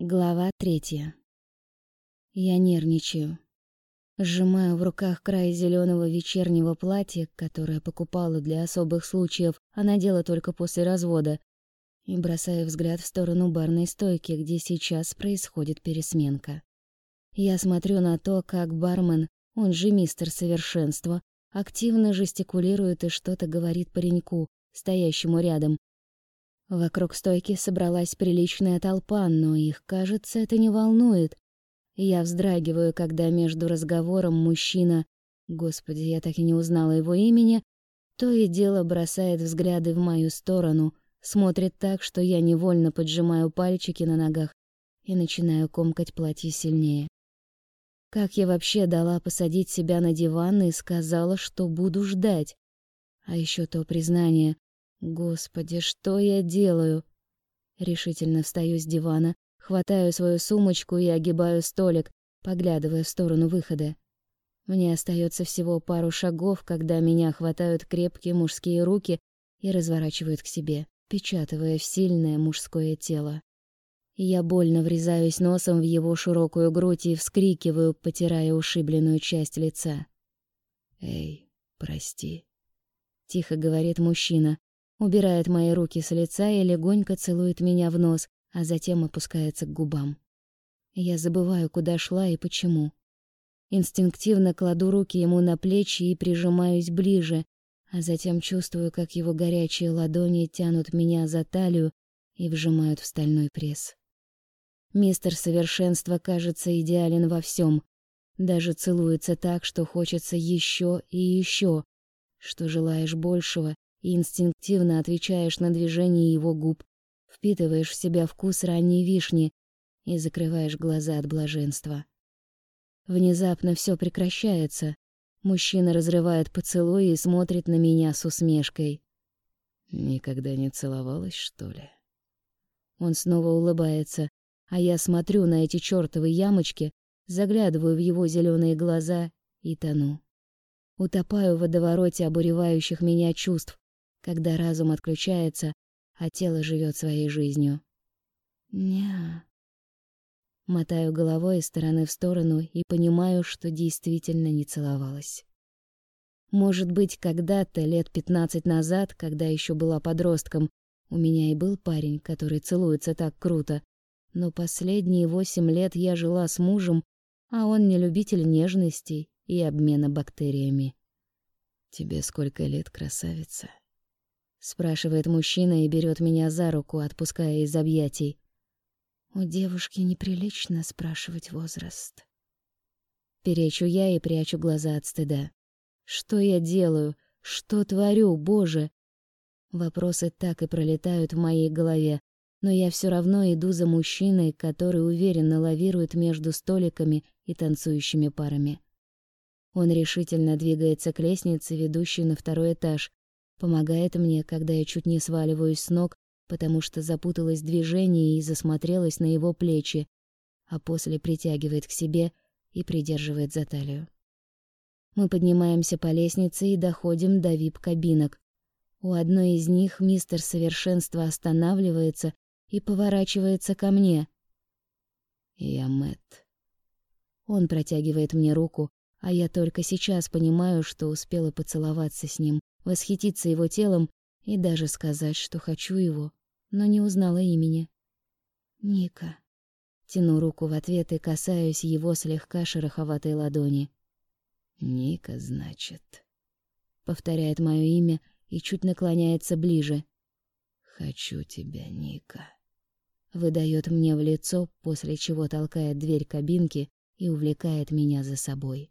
Глава третья. Я нервничаю. Сжимаю в руках край зеленого вечернего платья, которое покупала для особых случаев, а надела только после развода, и бросаю взгляд в сторону барной стойки, где сейчас происходит пересменка. Я смотрю на то, как бармен, он же мистер Совершенство, активно жестикулирует и что-то говорит пареньку, стоящему рядом, Вокруг стойки собралась приличная толпа, но их, кажется, это не волнует. Я вздрагиваю, когда между разговором мужчина, господи, я так и не узнала его имени, то и дело бросает взгляды в мою сторону, смотрит так, что я невольно поджимаю пальчики на ногах и начинаю комкать платье сильнее. Как я вообще дала посадить себя на диван и сказала, что буду ждать? А еще то признание, Господи, что я делаю? Решительно встаю с дивана, хватаю свою сумочку и огибаю столик, поглядывая в сторону выхода. Мне остается всего пару шагов, когда меня хватают крепкие мужские руки и разворачивают к себе, печатывая в сильное мужское тело. Я больно врезаюсь носом в его широкую грудь и вскрикиваю, потирая ушибленную часть лица. «Эй, прости», — тихо говорит мужчина, убирает мои руки с лица и легонько целует меня в нос, а затем опускается к губам. Я забываю, куда шла и почему. Инстинктивно кладу руки ему на плечи и прижимаюсь ближе, а затем чувствую, как его горячие ладони тянут меня за талию и вжимают в стальной пресс. Мистер Совершенство кажется идеален во всем, даже целуется так, что хочется еще и еще, что желаешь большего и инстинктивно отвечаешь на движение его губ, впитываешь в себя вкус ранней вишни и закрываешь глаза от блаженства. Внезапно все прекращается. Мужчина разрывает поцелуй и смотрит на меня с усмешкой. Никогда не целовалась, что ли? Он снова улыбается, а я смотрю на эти чёртовы ямочки, заглядываю в его зеленые глаза и тону. Утопаю в водовороте обуревающих меня чувств, когда разум отключается, а тело живет своей жизнью. Ня. Мотаю головой из стороны в сторону и понимаю, что действительно не целовалась. Может быть, когда-то, лет пятнадцать назад, когда еще была подростком, у меня и был парень, который целуется так круто, но последние восемь лет я жила с мужем, а он не любитель нежностей и обмена бактериями. «Тебе сколько лет, красавица?» Спрашивает мужчина и берет меня за руку, отпуская из объятий. У девушки неприлично спрашивать возраст. Перечу я и прячу глаза от стыда. Что я делаю? Что творю, Боже? Вопросы так и пролетают в моей голове, но я все равно иду за мужчиной, который уверенно лавирует между столиками и танцующими парами. Он решительно двигается к лестнице, ведущей на второй этаж, Помогает мне, когда я чуть не сваливаюсь с ног, потому что запуталась в движении и засмотрелась на его плечи, а после притягивает к себе и придерживает за талию. Мы поднимаемся по лестнице и доходим до вип-кабинок. У одной из них мистер Совершенство останавливается и поворачивается ко мне. «Я Мэтт». Он протягивает мне руку, а я только сейчас понимаю, что успела поцеловаться с ним восхититься его телом и даже сказать, что хочу его, но не узнала имени. Ника. Тяну руку в ответ и касаюсь его слегка шероховатой ладони. Ника, значит. Повторяет мое имя и чуть наклоняется ближе. Хочу тебя, Ника. Выдает мне в лицо, после чего толкает дверь кабинки и увлекает меня за собой.